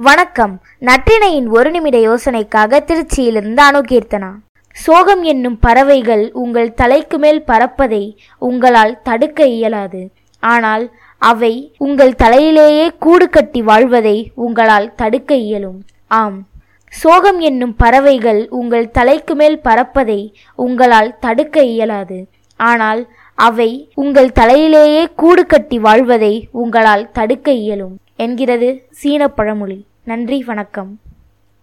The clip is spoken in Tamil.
வணக்கம். நற்றினையின் ஒரு நிமிட யோசனைக்காக திருச்சியிலிருந்து அணுகீர்த்தனா சோகம் என்னும் பறவைகள் உங்கள் தலைக்கு மேல் பறப்பதை உங்களால் தடுக்க இயலாது. ஆனால் அவை உங்கள் தலையிலேயே கூடு கட்டி வாழ்வதை உங்களால் தடுக்க இயலும். ஆம். சோகம் என்னும் பறவைகள் உங்கள் தலைக்கு மேல் பறப்பதை உங்களால் தடுக்க இயலாது. ஆனால் அவை உங்கள் தலையிலேயே கூடு கட்டி வாழ்வதை உங்களால் தடுக்க இயலும். என்கிறது சீன பழமொழி நன்றி வணக்கம்.